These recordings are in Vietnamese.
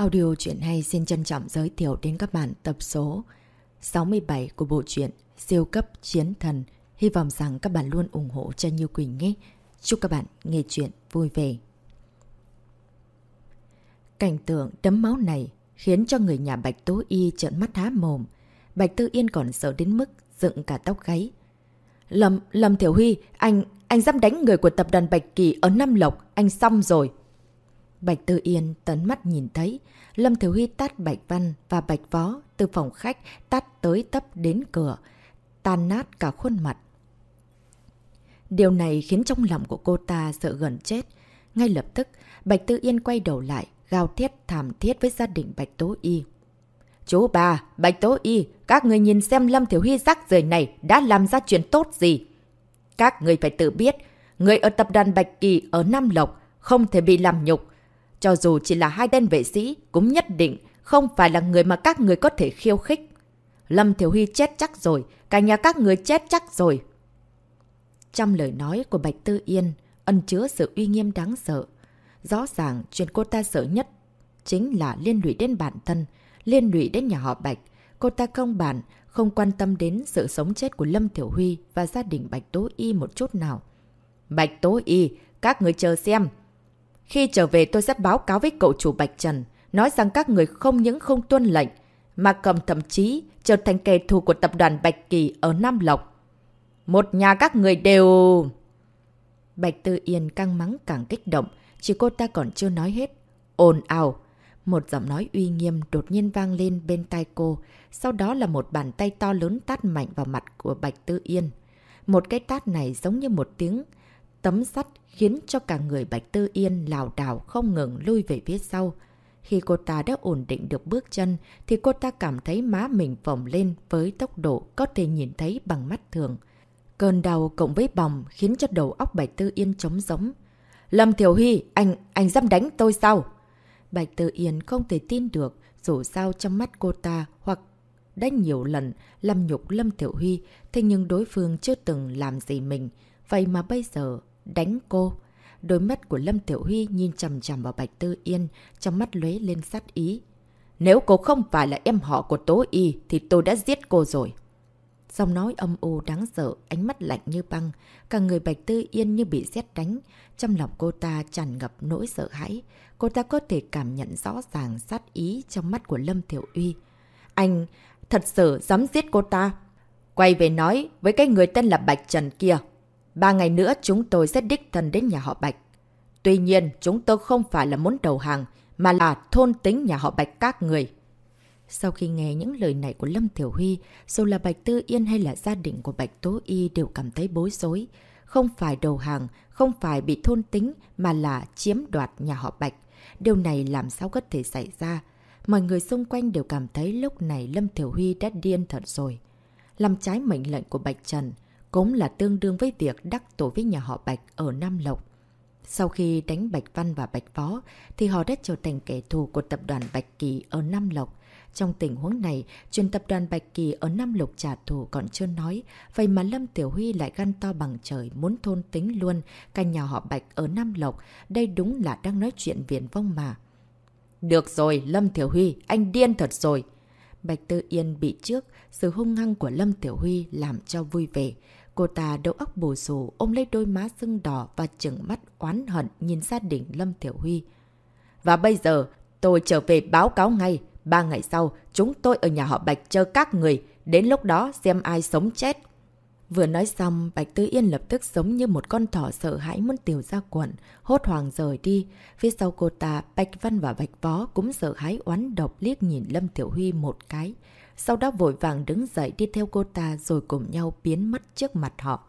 Audio truyện hay xin trân trọng giới thiệu đến các bạn tập số 67 của bộ truyện Siêu cấp chiến thần. Hy vọng rằng các bạn luôn ủng hộ cho Như Quỳnh nhé. Chúc các bạn nghe chuyện vui vẻ. Cảnh tượng đấm máu này khiến cho người nhà Bạch Tố Y trợn mắt há mồm. Bạch Tư Yên còn sợ đến mức dựng cả tóc gáy. Lâm, Lâm Thiểu Huy, anh, anh dám đánh người của tập đoàn Bạch Kỳ ở Nam Lộc, anh xong rồi. Bạch Tư Yên tấn mắt nhìn thấy, Lâm Thiếu Huy tát Bạch Văn và Bạch võ từ phòng khách tát tới tấp đến cửa, tan nát cả khuôn mặt. Điều này khiến trong lòng của cô ta sợ gần chết. Ngay lập tức, Bạch Tư Yên quay đầu lại, gào thiết thảm thiết với gia đình Bạch Tố Y. Chú bà, Bạch Tố Y, các người nhìn xem Lâm Thiếu Huy rắc rời này đã làm ra chuyện tốt gì. Các người phải tự biết, người ở tập đoàn Bạch Kỳ ở Nam Lộc không thể bị làm nhục, cho dù chỉ là hai tên vệ sĩ, cũng nhất định không phải là người mà các người có thể khiêu khích. Lâm Thiểu Huy chết chắc rồi, cả nhà các người chết chắc rồi. Trong lời nói của Bạch Tư Yên, ẩn chứa sự uy nghiêm đáng sợ. Rõ ràng chuyện cô ta sợ nhất chính là liên lụy đến bản thân, liên lụy đến nhà họ Bạch. Cô ta không bản không quan tâm đến sự sống chết của Lâm Thiểu Huy và gia đình Bạch Tố Y một chút nào. Bạch Tố Y, các người chờ xem, khi trở về tôi sẽ báo cáo với cậu chủ Bạch Trần, nói rằng các người không những không tuân lệnh, mà cầm thậm chí trở thành kẻ thù của tập đoàn Bạch Kỳ ở Nam Lộc. Một nhà các người đều... Bạch Tư Yên căng mắng càng kích động, chỉ cô ta còn chưa nói hết. ồn ào! Một giọng nói uy nghiêm đột nhiên vang lên bên tai cô, sau đó là một bàn tay to lớn tát mạnh vào mặt của Bạch Tư Yên. Một cái tát này giống như một tiếng tấm sắt khiến cho cả người Bạch Tư Yên lào đảo không ngừng lui về phía sau. Khi cô ta đã ổn định được bước chân, thì cô ta cảm thấy má mình phồng lên với tốc độ có thể nhìn thấy bằng mắt thường. Cơn đau cộng với bòng khiến cho đầu óc Bạch Tư Yên trống giống. Lâm Thiểu Huy, anh, anh dám đánh tôi sao? Bạch Tư Yên không thể tin được, dù sao trong mắt cô ta hoặc đã nhiều lần làm nhục Lâm Thiểu Huy, thế nhưng đối phương chưa từng làm gì mình. Vậy mà bây giờ đánh cô. Đôi mắt của Lâm Tiểu Huy nhìn chầm chầm vào Bạch Tư Yên, trong mắt lóe lên sát ý. Nếu cô không phải là em họ của Tố Y thì tôi đã giết cô rồi. Giọng nói âm u đáng sợ, ánh mắt lạnh như băng, cả người Bạch Tư Yên như bị xét đánh. Trong lòng cô ta tràn ngập nỗi sợ hãi, cô ta có thể cảm nhận rõ ràng sát ý trong mắt của Lâm Tiểu Uy. Anh thật sự dám giết cô ta. Quay về nói với cái người tên là Bạch Trần kia, Ba ngày nữa chúng tôi sẽ đích thân đến nhà họ Bạch. Tuy nhiên, chúng tôi không phải là muốn đầu hàng, mà là thôn tính nhà họ Bạch các người. Sau khi nghe những lời này của Lâm Thiểu Huy, dù là Bạch Tư Yên hay là gia đình của Bạch Tố Y đều cảm thấy bối rối. Không phải đầu hàng, không phải bị thôn tính, mà là chiếm đoạt nhà họ Bạch. Điều này làm sao có thể xảy ra? Mọi người xung quanh đều cảm thấy lúc này Lâm Thiểu Huy đã điên thật rồi. Làm trái mệnh lệnh của Bạch Trần, cũng là tương đương với việc đắc tổ với nhà họ Bạch ở Nam Lộc. Sau khi đánh Bạch Văn và Bạch Phó, thì họ đã trở thành kẻ thù của tập đoàn Bạch Kỳ ở Nam Lộc. Trong tình huống này, chuyện tập đoàn Bạch Kỳ ở Nam Lộc trả thù còn chưa nói, vậy mà Lâm Tiểu Huy lại gan to bằng trời muốn thôn tính luôn cả nhà họ Bạch ở Nam Lộc. Đây đúng là đang nói chuyện viển vong mà. Được rồi, Lâm Tiểu Huy, anh điên thật rồi. Bạch Tư Yên bị trước, sự hung hăng của Lâm Tiểu Huy làm cho vui vẻ. Cô ta đầu óc bù sù ôm lấy đôi má sưng đỏ và trừng mắt oán hận nhìn gia đình Lâm Thiểu Huy. Và bây giờ, tôi trở về báo cáo ngay. Ba ngày sau, chúng tôi ở nhà họ Bạch chờ các người. Đến lúc đó xem ai sống chết. Vừa nói xong, Bạch Tư Yên lập tức giống như một con thỏ sợ hãi muốn tiểu ra quần, hốt hoàng rời đi. Phía sau cô ta, Bạch Văn và Bạch Vó cũng sợ hãi oán độc liếc nhìn Lâm Tiểu Huy một cái sau đó vội vàng đứng dậy đi theo cô ta rồi cùng nhau biến mất trước mặt họ.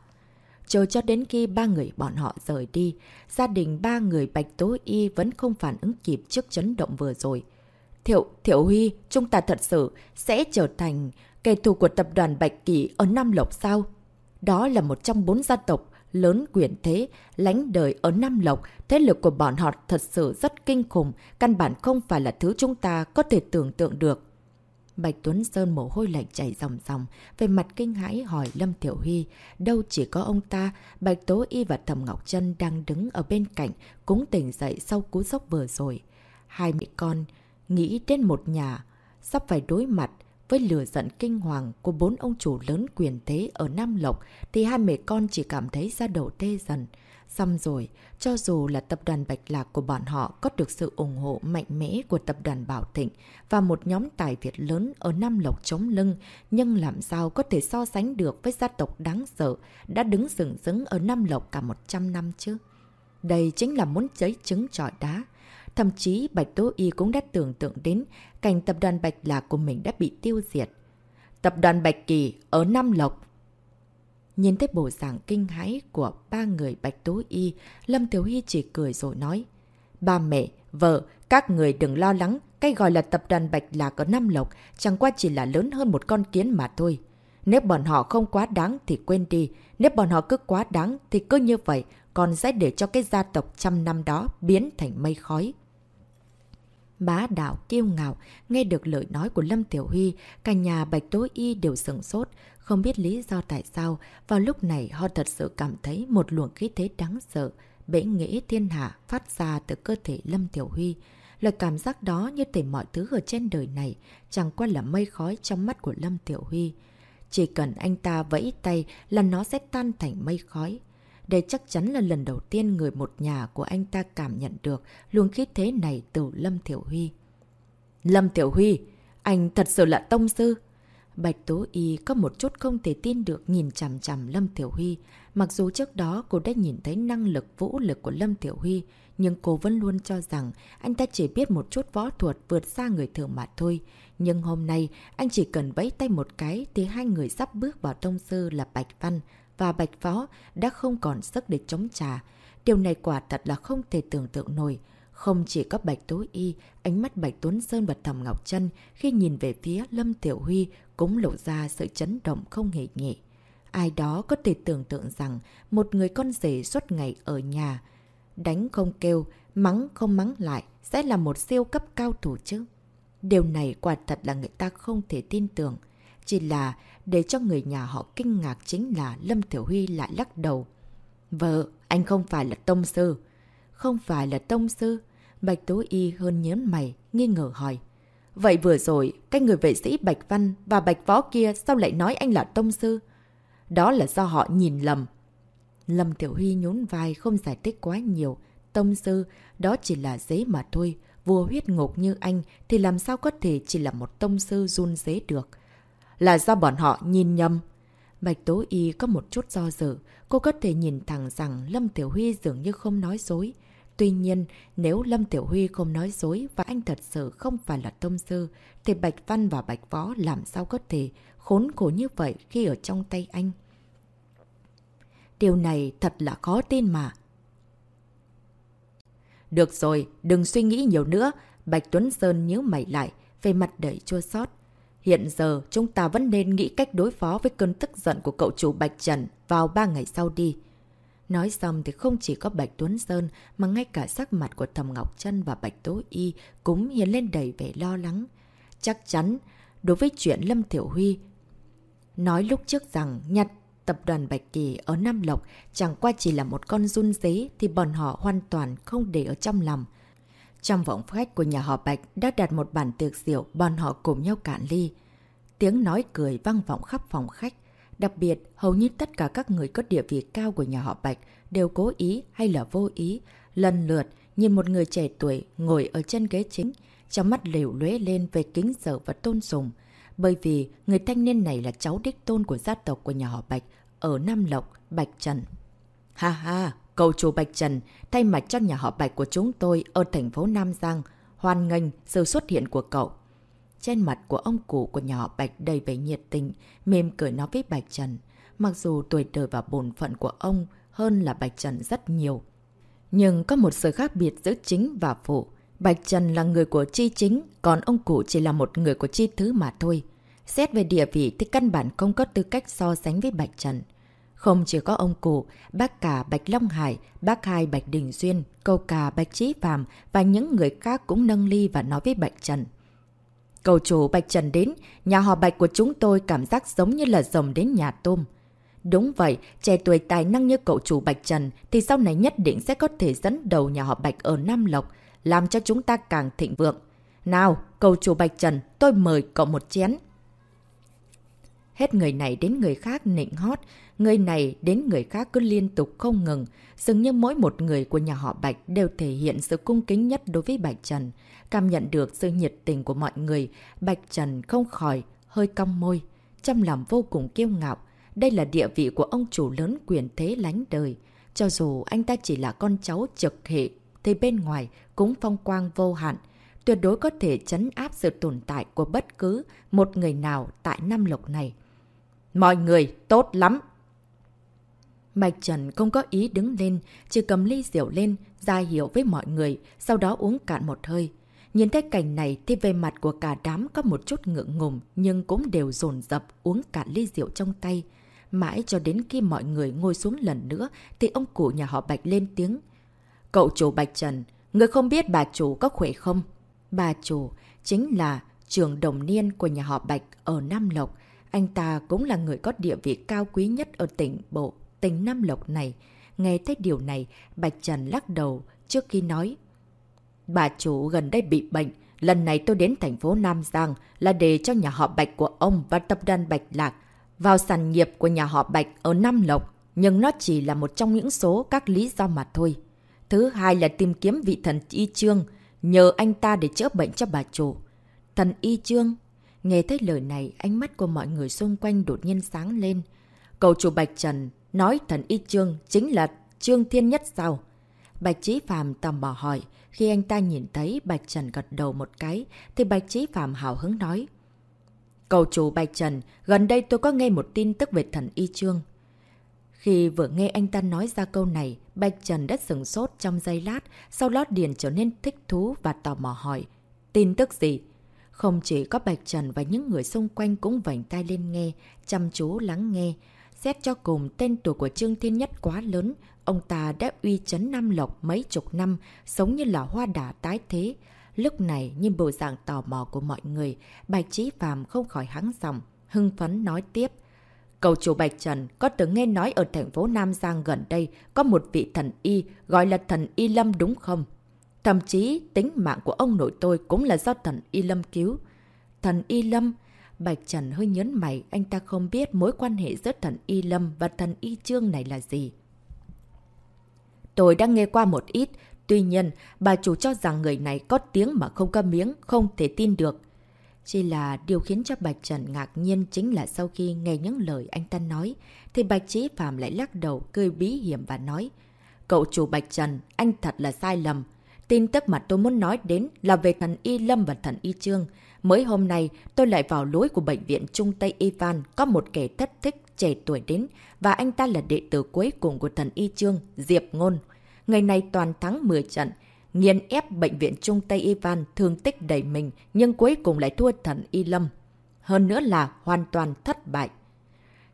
Chờ cho đến khi ba người bọn họ rời đi, gia đình ba người Bạch Tố Y vẫn không phản ứng kịp trước chấn động vừa rồi. Thiệu, Thiệu Huy, chúng ta thật sự sẽ trở thành kẻ thù của tập đoàn Bạch Kỳ ở Nam Lộc sao? Đó là một trong bốn gia tộc lớn quyền thế, lánh đời ở Nam Lộc, thế lực của bọn họ thật sự rất kinh khủng, căn bản không phải là thứ chúng ta có thể tưởng tượng được. Bạch Tuấn Sơn mồ hôi lạnh chảy ròng ròng, về mặt kinh hãi hỏi Lâm Tiểu Huy, đâu chỉ có ông ta, Bạch Tố Y và Thầm Ngọc Trân đang đứng ở bên cạnh, cũng tỉnh dậy sau cú sốc vừa rồi. Hai mẹ con, nghĩ đến một nhà, sắp phải đối mặt với lửa giận kinh hoàng của bốn ông chủ lớn quyền thế ở Nam Lộc thì hai mẹ con chỉ cảm thấy ra đầu tê dần. Xong rồi, cho dù là tập đoàn Bạch Lạc của bọn họ có được sự ủng hộ mạnh mẽ của tập đoàn Bảo Thịnh và một nhóm tài Việt lớn ở Nam Lộc chống lưng, nhưng làm sao có thể so sánh được với gia tộc đáng sợ đã đứng sừng sững ở Nam Lộc cả 100 năm chứ? Đây chính là muốn giấy trứng trọi đá. Thậm chí Bạch Tố Y cũng đã tưởng tượng đến cảnh tập đoàn Bạch Lạc của mình đã bị tiêu diệt. Tập đoàn Bạch Kỳ ở Nam Lộc Nhìn thấy bộ dạng kinh hãi của ba người Bạch Tố Y, Lâm Tiểu Hy chỉ cười rồi nói. Ba mẹ, vợ, các người đừng lo lắng, cái gọi là tập đoàn Bạch là có năm Lộc chẳng qua chỉ là lớn hơn một con kiến mà thôi. Nếu bọn họ không quá đáng thì quên đi, nếu bọn họ cứ quá đáng thì cứ như vậy, còn sẽ để cho cái gia tộc trăm năm đó biến thành mây khói. Bá đạo kiêu ngạo, nghe được lời nói của Lâm Tiểu Huy, cả nhà Bạch Tối Y đều sừng sốt, không biết lý do tại sao, vào lúc này họ thật sự cảm thấy một luồng khí thế đáng sợ, bể nghĩ thiên hạ phát ra từ cơ thể Lâm Tiểu Huy. loại cảm giác đó như thể mọi thứ ở trên đời này chẳng qua là mây khói trong mắt của Lâm Tiểu Huy. Chỉ cần anh ta vẫy tay là nó sẽ tan thành mây khói. Đây chắc chắn là lần đầu tiên người một nhà của anh ta cảm nhận được luồng khí thế này từ Lâm Tiểu Huy. Lâm Tiểu Huy, anh thật sự là tông sư. Bạch Tố Y có một chút không thể tin được nhìn chằm chằm Lâm Tiểu Huy. Mặc dù trước đó cô đã nhìn thấy năng lực vũ lực của Lâm Tiểu Huy, nhưng cô vẫn luôn cho rằng anh ta chỉ biết một chút võ thuật vượt xa người thường mà thôi. Nhưng hôm nay, anh chỉ cần vẫy tay một cái thì hai người sắp bước vào tông sư là Bạch Văn và Bạch Phó đã không còn sức để chống trả. Điều này quả thật là không thể tưởng tượng nổi. Không chỉ có Bạch Tố Y, ánh mắt Bạch Tuấn Sơn và Thầm Ngọc Trân khi nhìn về phía Lâm Tiểu Huy cũng lộ ra sự chấn động không hề nhẹ. Ai đó có thể tưởng tượng rằng một người con rể suốt ngày ở nhà, đánh không kêu, mắng không mắng lại sẽ là một siêu cấp cao thủ chứ. Điều này quả thật là người ta không thể tin tưởng. Chỉ là để cho người nhà họ kinh ngạc chính là Lâm Thiểu Huy lại lắc đầu. Vợ, anh không phải là tông sư. Không phải là tông sư. Bạch Tố Y hơn nhớn mày, nghi ngờ hỏi. Vậy vừa rồi, cái người vệ sĩ Bạch Văn và Bạch Võ kia sao lại nói anh là tông sư? Đó là do họ nhìn lầm. Lâm Tiểu Huy nhún vai không giải thích quá nhiều. Tông sư, đó chỉ là giấy mà thôi. Vua huyết ngục như anh thì làm sao có thể chỉ là một tông sư run dế được. Là do bọn họ nhìn nhầm. Bạch Tố Y có một chút do dự. Cô có thể nhìn thẳng rằng Lâm Tiểu Huy dường như không nói dối. Tuy nhiên, nếu Lâm Tiểu Huy không nói dối và anh thật sự không phải là tông sư, thì Bạch Văn và Bạch Võ làm sao có thể khốn khổ như vậy khi ở trong tay anh. Điều này thật là khó tin mà. Được rồi, đừng suy nghĩ nhiều nữa. Bạch Tuấn Sơn nhớ mày lại, về mặt đầy chua sót. Hiện giờ, chúng ta vẫn nên nghĩ cách đối phó với cơn tức giận của cậu chủ Bạch Trần vào ba ngày sau đi. Nói xong thì không chỉ có Bạch Tuấn Sơn mà ngay cả sắc mặt của Thầm Ngọc Trân và Bạch Tố Y cũng hiện lên đầy vẻ lo lắng. Chắc chắn, đối với chuyện Lâm Thiểu Huy, nói lúc trước rằng nhặt tập đoàn Bạch Kỳ ở Nam Lộc chẳng qua chỉ là một con run dế thì bọn họ hoàn toàn không để ở trong lòng. Trong vọng khách của nhà họ Bạch đã đặt một bàn tiệc rượu, bọn họ cùng nhau cạn ly. Tiếng nói cười vang vọng khắp phòng khách. Đặc biệt, hầu như tất cả các người có địa vị cao của nhà họ Bạch đều cố ý hay là vô ý, lần lượt nhìn một người trẻ tuổi ngồi ở chân ghế chính, trong mắt liều lưới lên về kính sợ và tôn sùng. Bởi vì người thanh niên này là cháu đích tôn của gia tộc của nhà họ Bạch ở Nam Lộc, Bạch Trần. Ha ha, cầu chủ Bạch Trần, thay mặt cho nhà họ Bạch của chúng tôi ở thành phố Nam Giang, hoan nghênh sự xuất hiện của cậu. Trên mặt của ông cụ của nhỏ Bạch đầy vẻ nhiệt tình, mềm cười nói với Bạch Trần. Mặc dù tuổi đời và bổn phận của ông hơn là Bạch Trần rất nhiều. Nhưng có một sự khác biệt giữa chính và phụ. Bạch Trần là người của chi chính, còn ông cụ chỉ là một người của chi thứ mà thôi. Xét về địa vị thì căn bản không có tư cách so sánh với Bạch Trần. Không chỉ có ông cụ, bác cả Bạch Long Hải, bác hai Bạch Đình Duyên, câu cả Bạch Trí phàm và những người khác cũng nâng ly và nói với Bạch Trần. Cầu chủ Bạch Trần đến, nhà họ Bạch của chúng tôi cảm giác giống như là rồng đến nhà tôm. Đúng vậy, trẻ tuổi tài năng như cậu chủ Bạch Trần thì sau này nhất định sẽ có thể dẫn đầu nhà họ Bạch ở Nam Lộc, làm cho chúng ta càng thịnh vượng. Nào, cầu chủ Bạch Trần, tôi mời cậu một chén. Hết người này đến người khác nịnh hót, người này đến người khác cứ liên tục không ngừng. Dường như mỗi một người của nhà họ Bạch đều thể hiện sự cung kính nhất đối với Bạch Trần. Cảm nhận được sự nhiệt tình của mọi người, Bạch Trần không khỏi, hơi cong môi. Trong lòng vô cùng kiêu ngạo, đây là địa vị của ông chủ lớn quyền thế lánh đời. Cho dù anh ta chỉ là con cháu trực hệ, thì bên ngoài cũng phong quang vô hạn. Tuyệt đối có thể chấn áp sự tồn tại của bất cứ một người nào tại Nam Lộc này. Mọi người, tốt lắm! Bạch Trần không có ý đứng lên, chỉ cầm ly rượu lên, ra hiệu với mọi người, sau đó uống cạn một hơi. Nhìn thấy cảnh này thì về mặt của cả đám có một chút ngượng ngùng, nhưng cũng đều dồn dập uống cả ly rượu trong tay. Mãi cho đến khi mọi người ngồi xuống lần nữa thì ông cụ nhà họ Bạch lên tiếng. Cậu chủ Bạch Trần, người không biết bà chủ có khỏe không? Bà chủ chính là trường đồng niên của nhà họ Bạch ở Nam Lộc. Anh ta cũng là người có địa vị cao quý nhất ở tỉnh Bộ, tỉnh Nam Lộc này. Nghe thấy điều này, Bạch Trần lắc đầu trước khi nói. Bà chủ gần đây bị bệnh. Lần này tôi đến thành phố Nam Giang là để cho nhà họ Bạch của ông và tập đoàn Bạch Lạc vào sản nghiệp của nhà họ Bạch ở Nam Lộc. Nhưng nó chỉ là một trong những số các lý do mà thôi. Thứ hai là tìm kiếm vị thần y trương, nhờ anh ta để chữa bệnh cho bà chủ. Thần y trương Nghe thấy lời này, ánh mắt của mọi người xung quanh đột nhiên sáng lên. Cầu chủ Bạch Trần nói thần y trương chính là trương thiên nhất sao? Bạch Chí Phạm tò mò hỏi. Khi anh ta nhìn thấy Bạch Trần gật đầu một cái, thì Bạch Chí Phạm hào hứng nói. Cầu chủ Bạch Trần, gần đây tôi có nghe một tin tức về thần y trương. Khi vừa nghe anh ta nói ra câu này, Bạch Trần đã sừng sốt trong giây lát, sau đó Điền trở nên thích thú và tò mò hỏi. Tin tức gì? Không chỉ có Bạch Trần và những người xung quanh cũng vảnh tay lên nghe, chăm chú lắng nghe. Xét cho cùng, tên tuổi của Trương Thiên Nhất quá lớn, ông ta đã uy chấn Nam Lộc mấy chục năm, sống như là hoa đả tái thế. Lúc này, nhìn bộ dạng tò mò của mọi người, Bạch Trí Phàm không khỏi hắng giọng, hưng phấn nói tiếp. Cầu chủ Bạch Trần có từng nghe nói ở thành phố Nam Giang gần đây có một vị thần y gọi là thần y Lâm đúng không? Thậm chí tính mạng của ông nội tôi cũng là do thần Y Lâm cứu. Thần Y Lâm... Bạch Trần hơi nhấn mày, anh ta không biết mối quan hệ giữa thần Y Lâm và thần Y Trương này là gì. Tôi đã nghe qua một ít, tuy nhiên bà chủ cho rằng người này có tiếng mà không có miếng, không thể tin được. Chỉ là điều khiến cho Bạch Trần ngạc nhiên chính là sau khi nghe những lời anh ta nói, thì Bạch Chí Phạm lại lắc đầu cười bí hiểm và nói Cậu chủ Bạch Trần, anh thật là sai lầm. Tin tức mà tôi muốn nói đến là về thần Y Lâm và thần Y Trương. Mới hôm nay, tôi lại vào lối của bệnh viện Trung Tây Ivan có một kẻ thất thích trẻ tuổi đến và anh ta là đệ tử cuối cùng của thần Y Trương, Diệp Ngôn. ngày này toàn thắng 10 trận, nghiền ép bệnh viện Trung Tây Ivan thương tích đầy mình nhưng cuối cùng lại thua thần Y Lâm. Hơn nữa là hoàn toàn thất bại.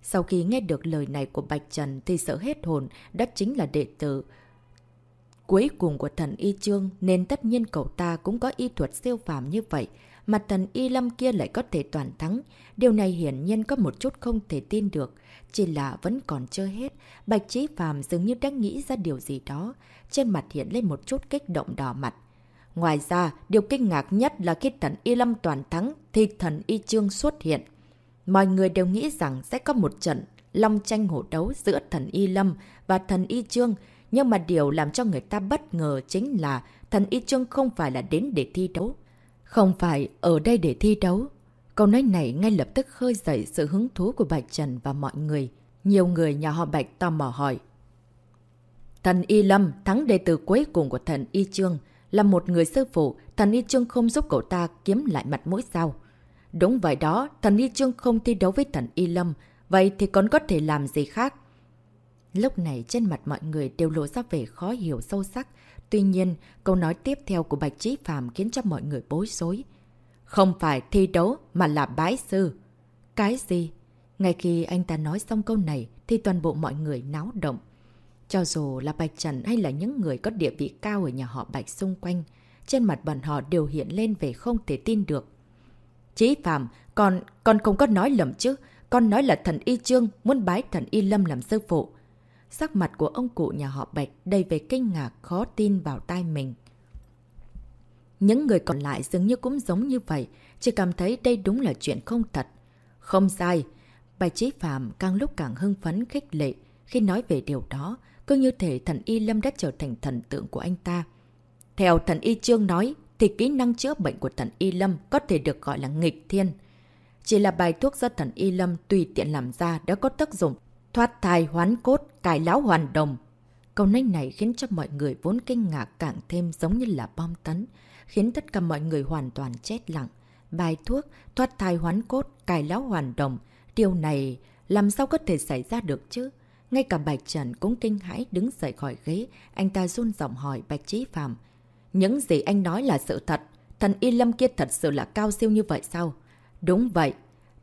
Sau khi nghe được lời này của Bạch Trần thì sợ hết hồn, đó chính là đệ tử cuối cùng của thần Y Trương nên tất nhiên cậu ta cũng có y thuật siêu phàm như vậy, mà thần Y Lâm kia lại có thể toàn thắng. Điều này hiển nhiên có một chút không thể tin được, chỉ là vẫn còn chưa hết. Bạch trí Phàm dường như đang nghĩ ra điều gì đó, trên mặt hiện lên một chút kích động đỏ mặt. Ngoài ra, điều kinh ngạc nhất là khi thần Y Lâm toàn thắng thì thần Y Trương xuất hiện. Mọi người đều nghĩ rằng sẽ có một trận long tranh hổ đấu giữa thần Y Lâm và thần Y Trương, nhưng mà điều làm cho người ta bất ngờ chính là thần Y Trương không phải là đến để thi đấu. Không phải ở đây để thi đấu. Câu nói này ngay lập tức khơi dậy sự hứng thú của Bạch Trần và mọi người. Nhiều người nhà họ Bạch tò mò hỏi. Thần Y Lâm thắng đệ tử cuối cùng của thần Y Trương là một người sư phụ, thần Y Trương không giúp cậu ta kiếm lại mặt mũi sao. Đúng vậy đó, thần Y Trương không thi đấu với thần Y Lâm, vậy thì còn có thể làm gì khác? Lúc này trên mặt mọi người đều lộ ra vẻ khó hiểu sâu sắc. Tuy nhiên, câu nói tiếp theo của Bạch Trí Phạm khiến cho mọi người bối rối. Không phải thi đấu mà là bái sư. Cái gì? Ngay khi anh ta nói xong câu này thì toàn bộ mọi người náo động. Cho dù là Bạch Trần hay là những người có địa vị cao ở nhà họ Bạch xung quanh, trên mặt bọn họ đều hiện lên về không thể tin được. Chí Phạm, con, con không có nói lầm chứ. Con nói là thần Y Trương muốn bái thần Y Lâm làm sư phụ. Sắc mặt của ông cụ nhà họ Bạch đầy về kinh ngạc khó tin vào tai mình. Những người còn lại dường như cũng giống như vậy, chỉ cảm thấy đây đúng là chuyện không thật. Không sai. Bạch Chí Phạm càng lúc càng hưng phấn khích lệ khi nói về điều đó, cứ như thể thần Y Lâm đã trở thành thần tượng của anh ta. Theo thần Y Trương nói, thì kỹ năng chữa bệnh của thần Y Lâm có thể được gọi là nghịch thiên. Chỉ là bài thuốc do thần Y Lâm tùy tiện làm ra đã có tác dụng thoát thai hoán cốt, cải lão hoàn đồng. Câu nói này khiến cho mọi người vốn kinh ngạc càng thêm giống như là bom tấn, khiến tất cả mọi người hoàn toàn chết lặng. Bài thuốc, thoát thai hoán cốt, cải lão hoàn đồng, điều này làm sao có thể xảy ra được chứ? Ngay cả Bạch Trần cũng kinh hãi đứng dậy khỏi ghế, anh ta run giọng hỏi Bạch Trí Phạm. Những gì anh nói là sự thật, thần Y Lâm kia thật sự là cao siêu như vậy sao? Đúng vậy.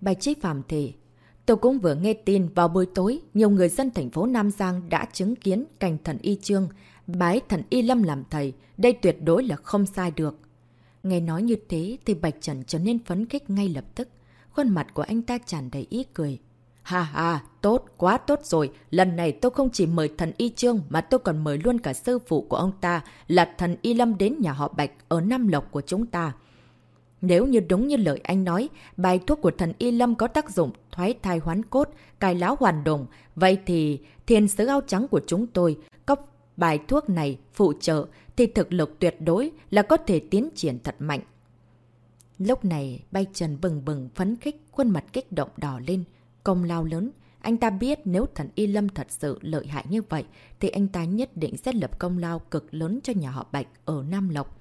Bạch Trí Phạm thì, tôi cũng vừa nghe tin vào buổi tối, nhiều người dân thành phố Nam Giang đã chứng kiến cảnh thần Y Trương, bái thần Y Lâm làm thầy, đây tuyệt đối là không sai được. Nghe nói như thế thì Bạch Trần trở nên phấn khích ngay lập tức. Khuôn mặt của anh ta tràn đầy ý cười. Ha ha, tốt, quá tốt rồi. Lần này tôi không chỉ mời thần Y Trương mà tôi còn mời luôn cả sư phụ của ông ta là thần Y Lâm đến nhà họ Bạch ở Nam Lộc của chúng ta. Nếu như đúng như lời anh nói, bài thuốc của thần Y Lâm có tác dụng thoái thai hoán cốt, cài láo hoàn đồng, vậy thì thiên sứ áo trắng của chúng tôi có bài thuốc này phụ trợ thì thực lực tuyệt đối là có thể tiến triển thật mạnh. Lúc này, bay trần bừng bừng phấn khích, khuôn mặt kích động đỏ lên, công lao lớn. Anh ta biết nếu thần Y Lâm thật sự lợi hại như vậy, thì anh ta nhất định sẽ lập công lao cực lớn cho nhà họ Bạch ở Nam Lộc.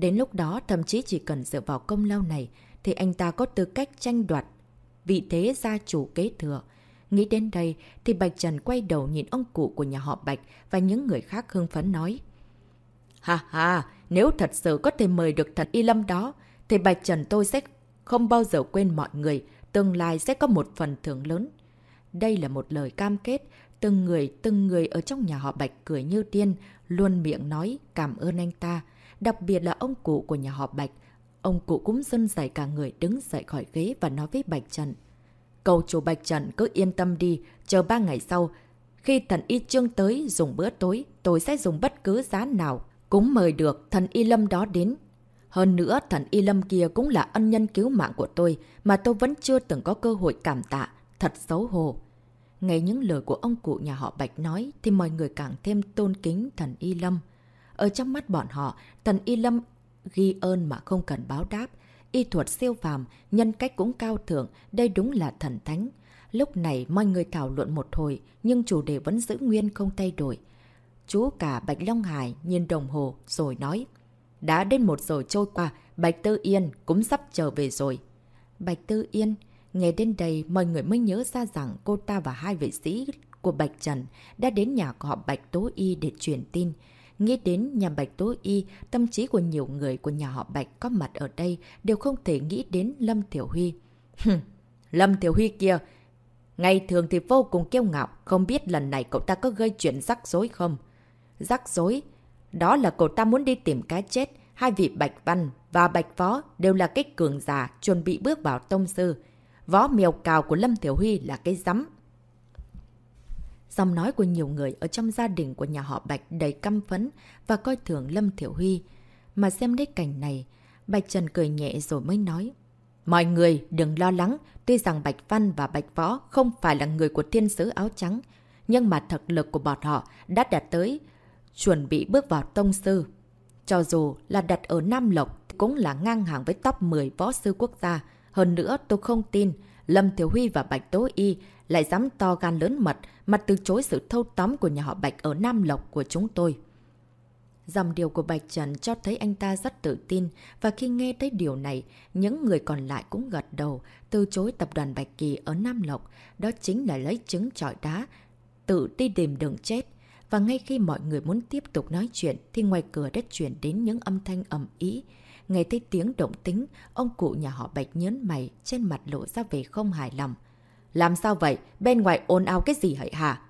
Đến lúc đó, thậm chí chỉ cần dựa vào công lao này, thì anh ta có tư cách tranh đoạt vị thế gia chủ kế thừa. Nghĩ đến đây, thì Bạch Trần quay đầu nhìn ông cụ của nhà họ Bạch và những người khác hưng phấn nói. Ha ha, nếu thật sự có thể mời được thần Y Lâm đó, thì Bạch Trần tôi sẽ không bao giờ quên mọi người, tương lai sẽ có một phần thưởng lớn. Đây là một lời cam kết, từng người, từng người ở trong nhà họ Bạch cười như tiên, luôn miệng nói cảm ơn anh ta. Đặc biệt là ông cụ của nhà họ Bạch. Ông cụ cũng dân dạy cả người đứng dậy khỏi ghế và nói với Bạch Trần. Cầu chủ Bạch Trần cứ yên tâm đi, chờ ba ngày sau. Khi thần Y Trương tới dùng bữa tối, tôi sẽ dùng bất cứ giá nào cũng mời được thần Y Lâm đó đến. Hơn nữa, thần Y Lâm kia cũng là ân nhân cứu mạng của tôi, mà tôi vẫn chưa từng có cơ hội cảm tạ. Thật xấu hổ. Nghe những lời của ông cụ nhà họ Bạch nói, thì mọi người càng thêm tôn kính thần Y Lâm. Ở trong mắt bọn họ, thần Y Lâm ghi ơn mà không cần báo đáp. Y thuật siêu phàm, nhân cách cũng cao thượng, đây đúng là thần thánh. Lúc này mọi người thảo luận một hồi, nhưng chủ đề vẫn giữ nguyên không thay đổi. Chú cả Bạch Long Hải nhìn đồng hồ rồi nói. Đã đến một giờ trôi qua, Bạch Tư Yên cũng sắp trở về rồi. Bạch Tư Yên, nghe đến đây mọi người mới nhớ ra rằng cô ta và hai vệ sĩ của Bạch Trần đã đến nhà của họ Bạch Tố Y để truyền tin. Nghĩ đến nhà Bạch Tố Y, tâm trí của nhiều người của nhà họ Bạch có mặt ở đây đều không thể nghĩ đến Lâm Tiểu Huy. Lâm Tiểu Huy kia, ngày thường thì vô cùng kiêu ngạo, không biết lần này cậu ta có gây chuyện rắc rối không? Rắc rối? Đó là cậu ta muốn đi tìm cái chết. Hai vị Bạch Văn và Bạch Võ đều là cái cường giả chuẩn bị bước vào tông sư. Võ miều cào của Lâm Tiểu Huy là cái rắm. Dòng nói của nhiều người ở trong gia đình của nhà họ Bạch đầy căm phấn và coi thường Lâm Thiểu Huy. Mà xem đến cảnh này, Bạch Trần cười nhẹ rồi mới nói. Mọi người đừng lo lắng, tuy rằng Bạch Văn và Bạch Võ không phải là người của thiên sứ áo trắng, nhưng mà thực lực của bọn họ đã đạt tới chuẩn bị bước vào tông sư. Cho dù là đặt ở Nam Lộc cũng là ngang hàng với top 10 võ sư quốc gia. Hơn nữa tôi không tin Lâm Thiếu Huy và Bạch Tố Y lại dám to gan lớn mật mà từ chối sự thâu tóm của nhà họ Bạch ở Nam Lộc của chúng tôi. Dòng điều của Bạch Trần cho thấy anh ta rất tự tin và khi nghe thấy điều này, những người còn lại cũng gật đầu, từ chối tập đoàn Bạch Kỳ ở Nam Lộc. Đó chính là lấy trứng trọi đá, tự đi tìm đường chết. Và ngay khi mọi người muốn tiếp tục nói chuyện thì ngoài cửa đã chuyển đến những âm thanh ầm ý. Nghe thấy tiếng động tính, ông cụ nhà họ Bạch nhớn mày, trên mặt lộ ra về không hài lòng. Làm sao vậy? Bên ngoài ồn ào cái gì vậy hả?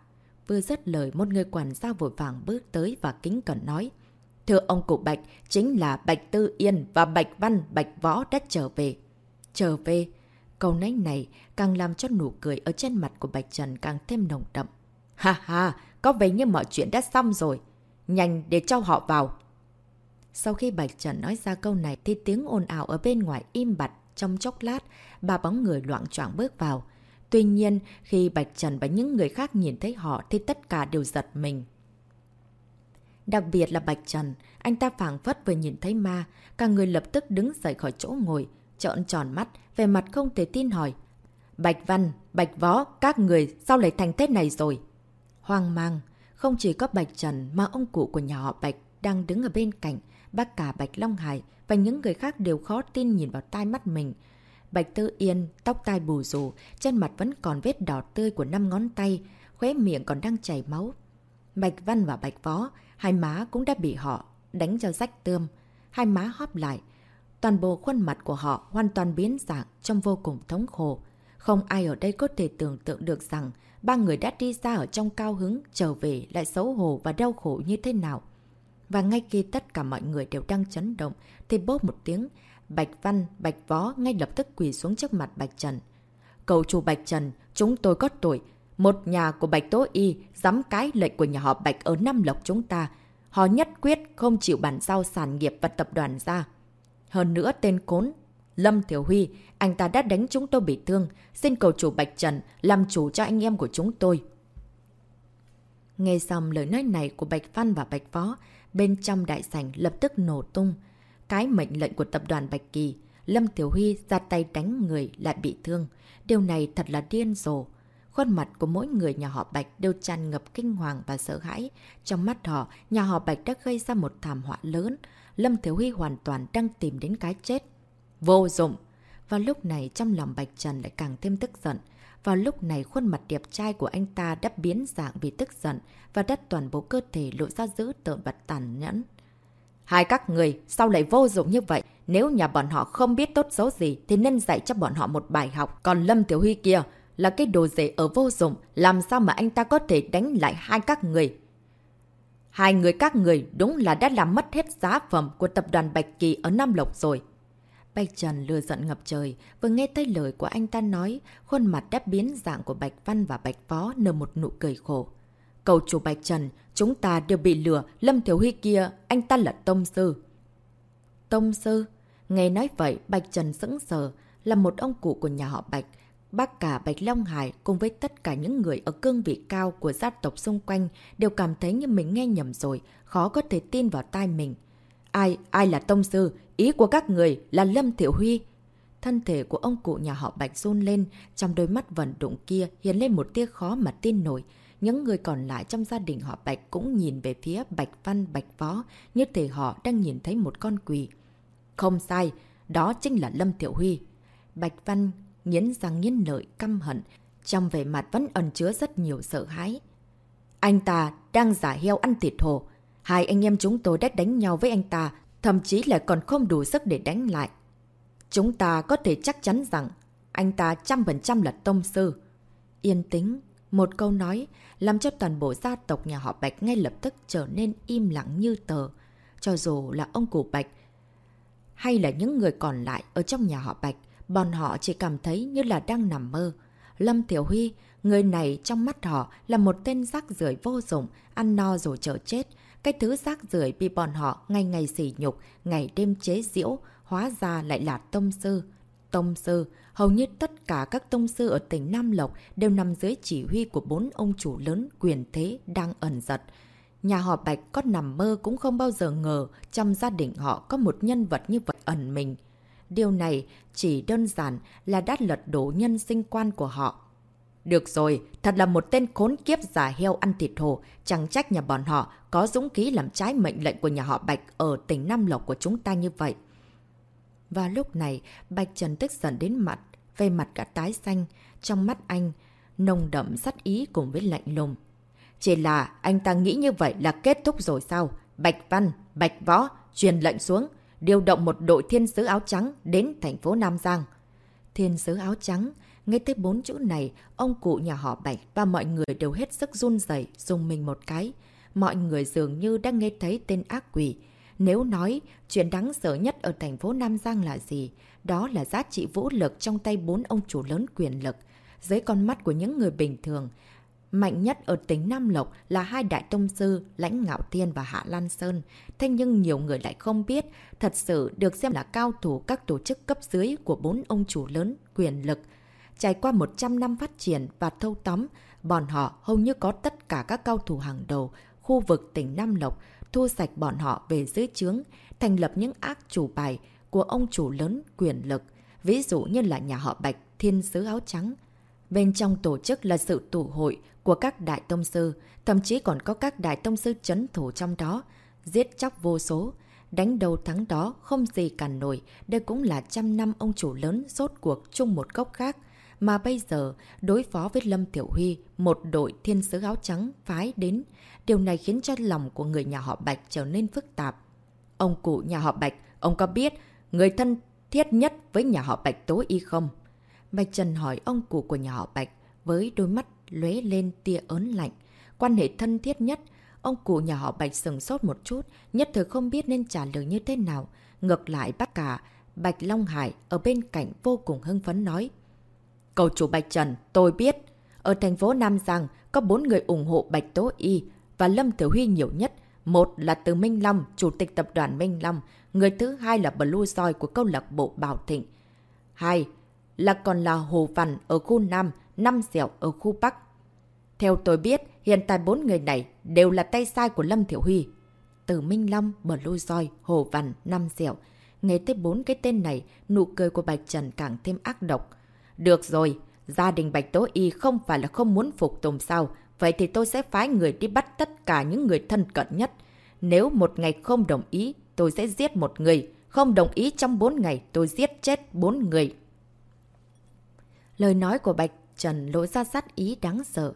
Vừa dứt lời, một người quản gia vội vàng bước tới và kính cẩn nói. Thưa ông cụ Bạch, chính là Bạch Tư Yên và Bạch Văn, Bạch Võ đã trở về. Trở về? Câu nói này càng làm cho nụ cười ở trên mặt của Bạch Trần càng thêm nồng đậm. Ha ha, có vẻ như mọi chuyện đã xong rồi. Nhanh để cho họ vào. Sau khi Bạch Trần nói ra câu này thì tiếng ồn ào ở bên ngoài im bặt. Trong chốc lát, ba bóng người loạn choạng bước vào. Tuy nhiên, khi Bạch Trần và những người khác nhìn thấy họ thì tất cả đều giật mình. Đặc biệt là Bạch Trần, anh ta phảng phất vừa nhìn thấy ma, cả người lập tức đứng dậy khỏi chỗ ngồi, trợn tròn mắt, về mặt không thể tin hỏi. Bạch Văn, Bạch Võ, các người sao lại thành thế này rồi? Hoang mang, không chỉ có Bạch Trần mà ông cụ của nhà họ Bạch đang đứng ở bên cạnh, bác cả Bạch Long Hải và những người khác đều khó tin nhìn vào tai mắt mình. Bạch Tư Yên, tóc tai bù rù, trên mặt vẫn còn vết đỏ tươi của năm ngón tay, khóe miệng còn đang chảy máu. Bạch Văn và Bạch Võ, hai má cũng đã bị họ đánh cho rách tươm. Hai má hóp lại. Toàn bộ khuôn mặt của họ hoàn toàn biến dạng trong vô cùng thống khổ. Không ai ở đây có thể tưởng tượng được rằng ba người đã đi ra ở trong cao hứng, trở về lại xấu hổ và đau khổ như thế nào. Và ngay khi tất cả mọi người đều đang chấn động, thì bốp một tiếng, Bạch Văn, Bạch Võ ngay lập tức quỳ xuống trước mặt Bạch Trần. Cầu chủ Bạch Trần, chúng tôi có tuổi. Một nhà của Bạch Tố Y dám cái lệnh của nhà họ Bạch ở Nam Lộc chúng ta. Họ nhất quyết không chịu bản giao sản nghiệp và tập đoàn ra. Hơn nữa tên cốn, Lâm Thiểu Huy, anh ta đã đánh chúng tôi bị thương. Xin cầu chủ Bạch Trần làm chủ cho anh em của chúng tôi. Nghe xong lời nói này của Bạch Văn và Bạch Võ, bên trong đại sảnh lập tức nổ tung. Cái mệnh lệnh của tập đoàn Bạch Kỳ, Lâm Tiểu Huy ra tay đánh người lại bị thương. Điều này thật là điên rồ. Khuôn mặt của mỗi người nhà họ Bạch đều tràn ngập kinh hoàng và sợ hãi. Trong mắt họ, nhà họ Bạch đã gây ra một thảm họa lớn. Lâm Thiếu Huy hoàn toàn đang tìm đến cái chết. Vô dụng! Vào lúc này trong lòng Bạch Trần lại càng thêm tức giận. Vào lúc này khuôn mặt đẹp trai của anh ta đã biến dạng vì tức giận và đất toàn bộ cơ thể lộ ra dữ tợn và tàn nhẫn. Hai các người sao lại vô dụng như vậy? Nếu nhà bọn họ không biết tốt xấu gì thì nên dạy cho bọn họ một bài học. Còn Lâm Tiểu Huy kia là cái đồ rể ở vô dụng. Làm sao mà anh ta có thể đánh lại hai các người? Hai người các người đúng là đã làm mất hết giá phẩm của tập đoàn Bạch Kỳ ở Nam Lộc rồi. Bạch Trần lừa giận ngập trời, vừa nghe thấy lời của anh ta nói, khuôn mặt đáp biến dạng của Bạch Văn và Bạch Phó nở một nụ cười khổ. Cầu chủ Bạch Trần, chúng ta đều bị lừa, Lâm Thiếu Huy kia, anh ta là Tông Sư. Tông Sư? Nghe nói vậy, Bạch Trần sững sờ, là một ông cụ của nhà họ Bạch. Bác cả Bạch Long Hải cùng với tất cả những người ở cương vị cao của gia tộc xung quanh đều cảm thấy như mình nghe nhầm rồi, khó có thể tin vào tai mình. Ai, ai là Tông Sư? Ý của các người là Lâm Thiểu Huy. Thân thể của ông cụ nhà họ Bạch run lên, trong đôi mắt vận động kia hiện lên một tia khó mà tin nổi. Những người còn lại trong gia đình họ Bạch cũng nhìn về phía Bạch Văn Bạch võ như thể họ đang nhìn thấy một con quỷ. Không sai, đó chính là Lâm Tiểu Huy. Bạch Văn nghiến răng nghiến lợi, căm hận, trong vẻ mặt vẫn ẩn chứa rất nhiều sợ hãi. Anh ta đang giả heo ăn thịt hồ. Hai anh em chúng tôi đã đánh nhau với anh ta, thậm chí là còn không đủ sức để đánh lại. Chúng ta có thể chắc chắn rằng anh ta trăm phần trăm là tông sư. Yên tĩnh, một câu nói làm cho toàn bộ gia tộc nhà họ Bạch ngay lập tức trở nên im lặng như tờ. Cho dù là ông cụ Bạch hay là những người còn lại ở trong nhà họ Bạch, bọn họ chỉ cảm thấy như là đang nằm mơ. Lâm Thiểu Huy, người này trong mắt họ là một tên rác rưởi vô dụng, ăn no rồi chờ chết. Cái thứ rác rưởi bị bọn họ ngày ngày sỉ nhục, ngày đêm chế diễu, hóa ra lại là tông sư. Tông sư, hầu như tất cả các tông sư ở tỉnh Nam Lộc đều nằm dưới chỉ huy của bốn ông chủ lớn quyền thế đang ẩn giật. Nhà họ Bạch có nằm mơ cũng không bao giờ ngờ trong gia đình họ có một nhân vật như vậy ẩn mình. Điều này chỉ đơn giản là đã lật đổ nhân sinh quan của họ. Được rồi, thật là một tên khốn kiếp giả heo ăn thịt hồ, chẳng trách nhà bọn họ có dũng khí làm trái mệnh lệnh của nhà họ Bạch ở tỉnh Nam Lộc của chúng ta như vậy. Và lúc này, Bạch Trần tức giận đến mặt, về mặt cả tái xanh, trong mắt anh, nồng đậm sắt ý cùng với lạnh lùng. Chỉ là anh ta nghĩ như vậy là kết thúc rồi sao? Bạch Văn, Bạch Võ, truyền lệnh xuống, điều động một đội thiên sứ áo trắng đến thành phố Nam Giang. Thiên sứ áo trắng, nghe tới bốn chữ này, ông cụ nhà họ Bạch và mọi người đều hết sức run rẩy dùng mình một cái. Mọi người dường như đang nghe thấy tên ác quỷ. Nếu nói chuyện đáng sợ nhất ở thành phố Nam Giang là gì, đó là giá trị vũ lực trong tay bốn ông chủ lớn quyền lực. Dưới con mắt của những người bình thường, mạnh nhất ở tỉnh Nam Lộc là hai đại tông sư Lãnh Ngạo Thiên và Hạ Lan Sơn. Thế nhưng nhiều người lại không biết, thật sự được xem là cao thủ các tổ chức cấp dưới của bốn ông chủ lớn quyền lực. Trải qua 100 năm phát triển và thâu tóm, bọn họ hầu như có tất cả các cao thủ hàng đầu khu vực tỉnh Nam Lộc, thu sạch bọn họ về dưới trướng, thành lập những ác chủ bài của ông chủ lớn quyền lực, ví dụ như là nhà họ Bạch, thiên sứ áo trắng. Bên trong tổ chức là sự tụ hội của các đại tông sư, thậm chí còn có các đại tông sư chấn thủ trong đó, giết chóc vô số. Đánh đầu thắng đó không gì cản nổi, đây cũng là trăm năm ông chủ lớn rốt cuộc chung một gốc khác. Mà bây giờ, đối phó với Lâm Tiểu Huy, một đội thiên sứ áo trắng phái đến. Điều này khiến cho lòng của người nhà họ Bạch trở nên phức tạp. Ông cụ nhà họ Bạch, ông có biết người thân thiết nhất với nhà họ Bạch tối Y không? Bạch Trần hỏi ông cụ của nhà họ Bạch với đôi mắt lóe lên tia ớn lạnh. Quan hệ thân thiết nhất, ông cụ nhà họ Bạch sừng sốt một chút, nhất thời không biết nên trả lời như thế nào. Ngược lại bác cả, Bạch Long Hải ở bên cạnh vô cùng hưng phấn nói. Cầu chủ Bạch Trần, tôi biết. Ở thành phố Nam Giang có bốn người ủng hộ Bạch Tố Y và Lâm Tiểu Huy nhiều nhất. Một là từ Minh Long, chủ tịch tập đoàn Minh Long. Người thứ hai là Blue Soi của câu lạc bộ Bảo Thịnh. Hai là còn là Hồ Văn ở khu Nam, Năm Dẻo ở khu Bắc. Theo tôi biết, hiện tại bốn người này đều là tay sai của Lâm Thiểu Huy. Từ Minh Long, Blue Soi, Hồ Văn, Năm Dẻo. Nghe tới bốn cái tên này, nụ cười của Bạch Trần càng thêm ác độc. Được rồi, gia đình Bạch Tố Y không phải là không muốn phục tùng sao. Vậy thì tôi sẽ phái người đi bắt tất cả những người thân cận nhất. Nếu một ngày không đồng ý, tôi sẽ giết một người. Không đồng ý trong bốn ngày, tôi giết chết bốn người. Lời nói của Bạch Trần lộ ra sát ý đáng sợ.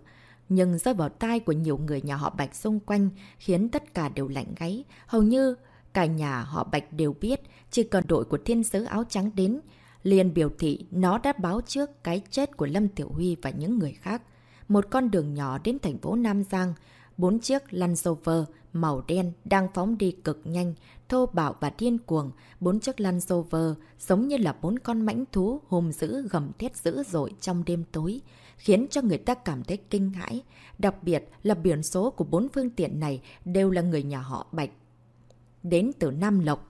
Nhưng rơi vào tai của nhiều người nhà họ Bạch xung quanh khiến tất cả đều lạnh gáy. Hầu như cả nhà họ Bạch đều biết chỉ cần đội của thiên sứ áo trắng đến liền biểu thị nó đã báo trước cái chết của Lâm Tiểu Huy và những người khác. Một con đường nhỏ đến thành phố Nam Giang, bốn chiếc Land Rover màu đen đang phóng đi cực nhanh, thô bạo và điên cuồng. Bốn chiếc Land Rover giống như là bốn con mãnh thú hùng dữ gầm thét dữ dội trong đêm tối, khiến cho người ta cảm thấy kinh hãi. Đặc biệt là biển số của bốn phương tiện này đều là người nhà họ Bạch. Đến từ Nam Lộc.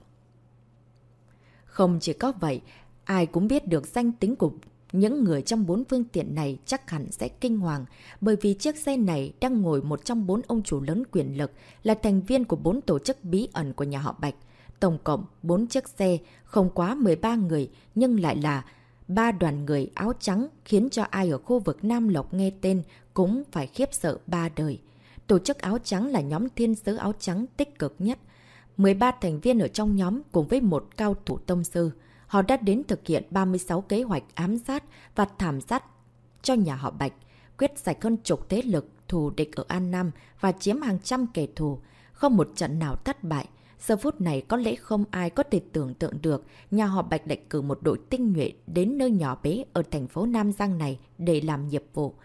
Không chỉ có vậy, Ai cũng biết được danh tính của những người trong bốn phương tiện này chắc hẳn sẽ kinh hoàng, bởi vì chiếc xe này đang ngồi một trong bốn ông chủ lớn quyền lực, là thành viên của bốn tổ chức bí ẩn của nhà họ Bạch. Tổng cộng bốn chiếc xe, không quá 13 người, nhưng lại là ba đoàn người áo trắng khiến cho ai ở khu vực Nam Lộc nghe tên cũng phải khiếp sợ ba đời. Tổ chức áo trắng là nhóm thiên sứ áo trắng tích cực nhất. 13 thành viên ở trong nhóm cùng với một cao thủ tông sư. Họ đã đến thực hiện 36 kế hoạch ám sát và thảm sát cho nhà họ Bạch, quyết sạch hơn chục thế lực thù địch ở An Nam và chiếm hàng trăm kẻ thù. Không một trận nào thất bại. Giờ phút này có lẽ không ai có thể tưởng tượng được nhà họ Bạch lại cử một đội tinh nhuệ đến nơi nhỏ bé ở thành phố Nam Giang này để làm nhiệm vụ.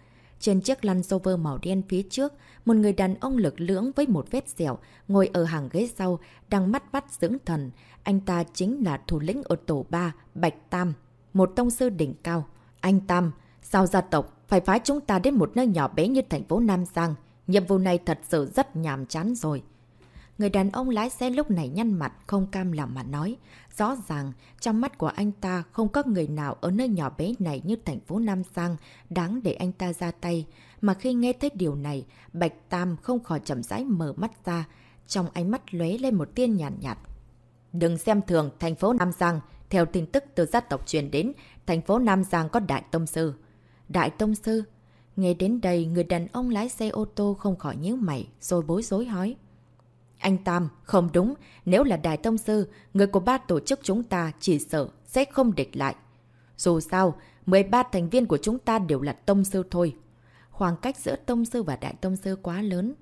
Trên chiếc lăn Rover màu đen phía trước, một người đàn ông lực lưỡng với một vết dẻo ngồi ở hàng ghế sau, đang mắt bắt dưỡng thần. Anh ta chính là thủ lĩnh ở tổ 3, Bạch Tam, một tông sư đỉnh cao. Anh Tam, sao gia tộc phải phái chúng ta đến một nơi nhỏ bé như thành phố Nam Giang? Nhiệm vụ này thật sự rất nhàm chán rồi. Người đàn ông lái xe lúc này nhăn mặt không cam lòng mà nói. Rõ ràng, trong mắt của anh ta không có người nào ở nơi nhỏ bé này như thành phố Nam Giang đáng để anh ta ra tay. Mà khi nghe thấy điều này, Bạch Tam không khỏi chậm rãi mở mắt ra. Trong ánh mắt lóe lên một tiên nhàn nhạt, nhạt. Đừng xem thường thành phố Nam Giang. Theo tin tức từ gia tộc truyền đến, thành phố Nam Giang có Đại Tông Sư. Đại Tông Sư? Nghe đến đây, người đàn ông lái xe ô tô không khỏi nhíu mày, rồi bối rối hỏi. Anh Tam, không đúng, nếu là Đại Tông Sư, người của ba tổ chức chúng ta chỉ sợ sẽ không địch lại. Dù sao, 13 thành viên của chúng ta đều là Tông Sư thôi. Khoảng cách giữa Tông Sư và Đại Tông Sư quá lớn.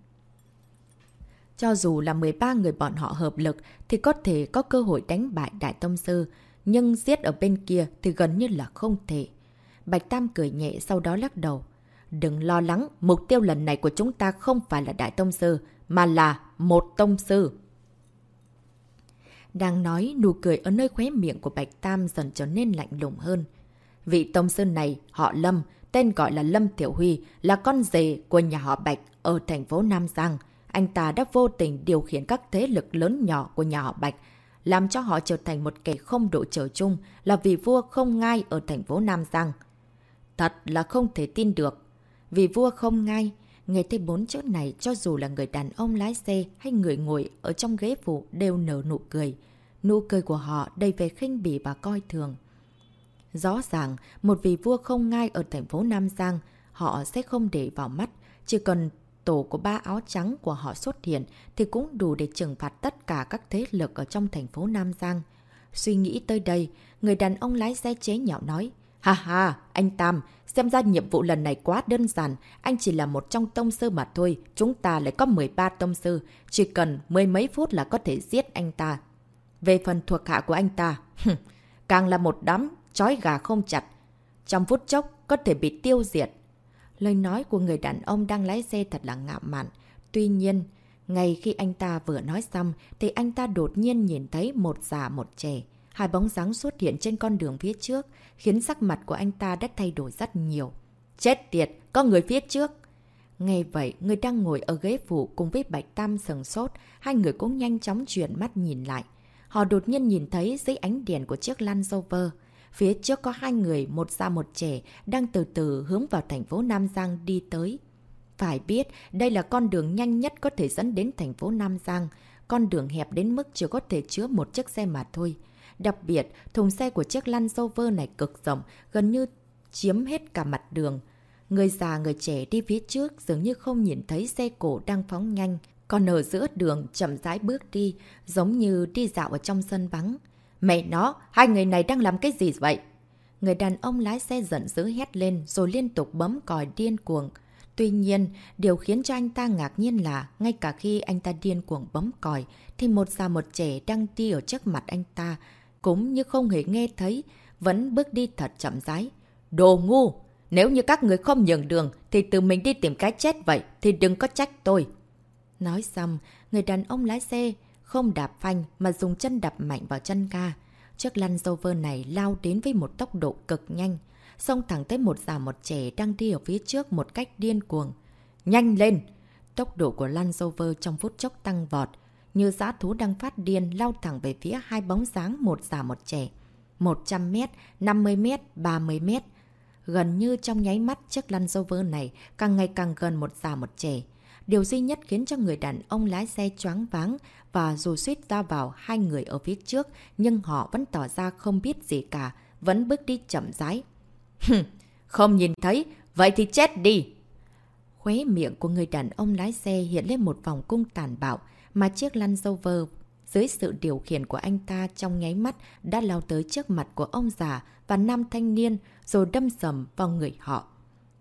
Cho dù là 13 người bọn họ hợp lực thì có thể có cơ hội đánh bại Đại Tông Sư, nhưng giết ở bên kia thì gần như là không thể. Bạch Tam cười nhẹ sau đó lắc đầu. Đừng lo lắng, mục tiêu lần này của chúng ta không phải là Đại Tông Sư, mà là một Tông Sư. Đang nói, nụ cười ở nơi khóe miệng của Bạch Tam dần trở nên lạnh lùng hơn. Vị Tông Sư này, họ Lâm, tên gọi là Lâm Tiểu Huy, là con rể của nhà họ Bạch ở thành phố Nam Giang. Anh ta đã vô tình điều khiển các thế lực lớn nhỏ của nhà họ Bạch, làm cho họ trở thành một kẻ không độ trở chung, là vì vua không ngai ở thành phố Nam Giang. Thật là không thể tin được. Vì vua không ngai, nghe thấy bốn chữ này cho dù là người đàn ông lái xe hay người ngồi ở trong ghế phụ đều nở nụ cười. Nụ cười của họ đầy về khinh bỉ và coi thường. Rõ ràng, một vị vua không ngai ở thành phố Nam Giang, họ sẽ không để vào mắt. Chỉ cần tổ của ba áo trắng của họ xuất hiện thì cũng đủ để trừng phạt tất cả các thế lực ở trong thành phố Nam Giang. Suy nghĩ tới đây, người đàn ông lái xe chế nhạo nói, Ha ha, anh Tam, xem ra nhiệm vụ lần này quá đơn giản, anh chỉ là một trong tông sư mà thôi, chúng ta lại có 13 tông sư, chỉ cần mười mấy phút là có thể giết anh ta. Về phần thuộc hạ của anh ta, càng là một đám chói gà không chặt. Trong phút chốc có thể bị tiêu diệt. Lời nói của người đàn ông đang lái xe thật là ngạo mạn. Tuy nhiên, ngay khi anh ta vừa nói xong thì anh ta đột nhiên nhìn thấy một già một trẻ. Hai bóng dáng xuất hiện trên con đường phía trước, khiến sắc mặt của anh ta đã thay đổi rất nhiều. Chết tiệt, có người phía trước. Nghe vậy, người đang ngồi ở ghế phụ cùng với Bạch Tam sừng sốt, hai người cũng nhanh chóng chuyển mắt nhìn lại. Họ đột nhiên nhìn thấy dưới ánh đèn của chiếc Land Rover. Phía trước có hai người, một già một trẻ, đang từ từ hướng vào thành phố Nam Giang đi tới. Phải biết, đây là con đường nhanh nhất có thể dẫn đến thành phố Nam Giang. Con đường hẹp đến mức chỉ có thể chứa một chiếc xe mà thôi. Đặc biệt, thùng xe của chiếc Land Rover này cực rộng, gần như chiếm hết cả mặt đường. Người già người trẻ đi phía trước dường như không nhìn thấy xe cổ đang phóng nhanh, còn ở giữa đường chậm rãi bước đi, giống như đi dạo ở trong sân vắng. Mẹ nó, hai người này đang làm cái gì vậy? Người đàn ông lái xe giận dữ hét lên rồi liên tục bấm còi điên cuồng. Tuy nhiên, điều khiến cho anh ta ngạc nhiên là ngay cả khi anh ta điên cuồng bấm còi thì một già một trẻ đang đi ở trước mặt anh ta cũng như không hề nghe thấy, vẫn bước đi thật chậm rãi. Đồ ngu! Nếu như các người không nhường đường thì tự mình đi tìm cái chết vậy thì đừng có trách tôi. Nói xong, người đàn ông lái xe không đạp phanh mà dùng chân đạp mạnh vào chân ga. Chiếc lăn Rover này lao đến với một tốc độ cực nhanh, xông thẳng tới một già một trẻ đang đi ở phía trước một cách điên cuồng. Nhanh lên! Tốc độ của lăn Rover trong phút chốc tăng vọt, như giã thú đang phát điên lao thẳng về phía hai bóng dáng một già một trẻ. 100m, 50m, 30m. Gần như trong nháy mắt chiếc Land Rover này càng ngày càng gần một già một trẻ. Điều duy nhất khiến cho người đàn ông lái xe choáng váng và dù suýt ra vào hai người ở phía trước, nhưng họ vẫn tỏ ra không biết gì cả, vẫn bước đi chậm rãi. không nhìn thấy, vậy thì chết đi! Khuế miệng của người đàn ông lái xe hiện lên một vòng cung tàn bạo, mà chiếc lăn Rover dưới sự điều khiển của anh ta trong nháy mắt đã lao tới trước mặt của ông già và năm thanh niên rồi đâm sầm vào người họ.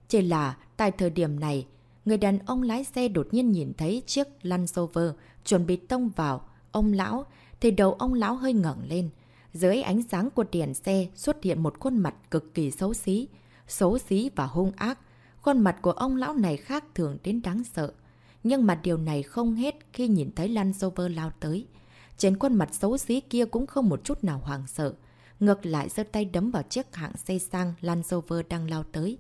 Chỉ là tại thời điểm này, người đàn ông lái xe đột nhiên nhìn thấy chiếc lăn Rover chuẩn bị tông vào ông lão thì đầu ông lão hơi ngẩng lên. Dưới ánh sáng của đèn xe xuất hiện một khuôn mặt cực kỳ xấu xí, xấu xí và hung ác. Khuôn mặt của ông lão này khác thường đến đáng sợ. Nhưng mà điều này không hết khi nhìn thấy Lan Rover lao tới. Trên khuôn mặt xấu xí kia cũng không một chút nào hoàng sợ. Ngược lại giơ tay đấm vào chiếc hạng xe sang Lan Rover đang lao tới.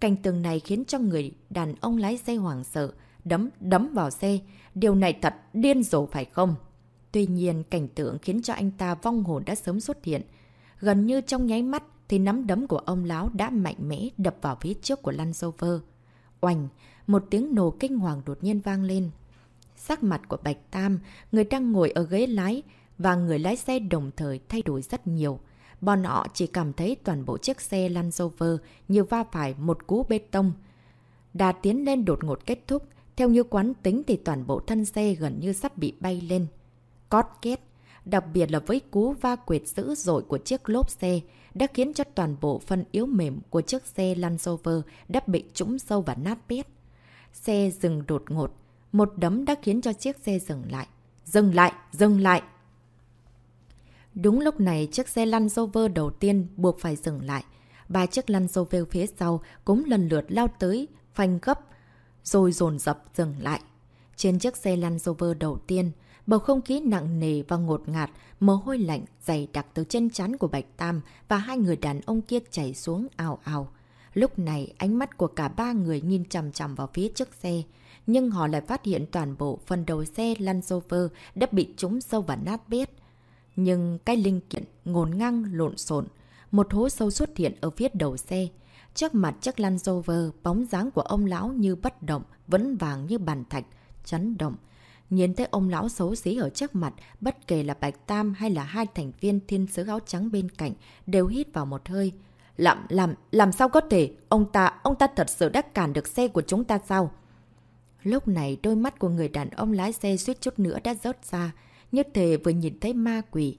Cảnh tường này khiến cho người đàn ông lái xe hoảng sợ, đấm, đấm vào xe. Điều này thật điên rồ phải không? Tuy nhiên, cảnh tượng khiến cho anh ta vong hồn đã sớm xuất hiện. Gần như trong nháy mắt thì nắm đấm của ông lão đã mạnh mẽ đập vào phía trước của Lan Rover. Oành, một tiếng nổ kinh hoàng đột nhiên vang lên. Sắc mặt của Bạch Tam, người đang ngồi ở ghế lái và người lái xe đồng thời thay đổi rất nhiều. Bọn họ chỉ cảm thấy toàn bộ chiếc xe lăn Rover như va phải một cú bê tông. Đà tiến lên đột ngột kết thúc, theo như quán tính thì toàn bộ thân xe gần như sắp bị bay lên. Cót két, đặc biệt là với cú va quệt dữ dội của chiếc lốp xe, đã khiến cho toàn bộ phần yếu mềm của chiếc xe Land Rover đã bị trũng sâu và nát bét. Xe dừng đột ngột. Một đấm đã khiến cho chiếc xe dừng lại. Dừng lại! Dừng lại! Đúng lúc này, chiếc xe lăn Rover đầu tiên buộc phải dừng lại. Ba chiếc lăn Rover phía sau cũng lần lượt lao tới, phanh gấp, rồi dồn dập dừng lại. Trên chiếc xe lăn Rover đầu tiên, bầu không khí nặng nề và ngột ngạt, mồ hôi lạnh dày đặc từ chân chắn của Bạch Tam và hai người đàn ông kia chảy xuống ào ào. Lúc này, ánh mắt của cả ba người nhìn chằm chằm vào phía trước xe. Nhưng họ lại phát hiện toàn bộ phần đầu xe lăn sofa đã bị trúng sâu và nát bét. Nhưng cái linh kiện ngồn ngang lộn xộn Một hố sâu xuất hiện ở phía đầu xe. Trước mặt chiếc Land Rover, bóng dáng của ông lão như bất động, vẫn vàng như bàn thạch, chấn động. Nhìn thấy ông lão xấu xí ở trước mặt, bất kể là Bạch Tam hay là hai thành viên thiên sứ áo trắng bên cạnh, đều hít vào một hơi. Làm, làm, làm sao có thể? Ông ta, ông ta thật sự đã cản được xe của chúng ta sao? Lúc này đôi mắt của người đàn ông lái xe suýt chút nữa đã rớt ra, như thể vừa nhìn thấy ma quỷ.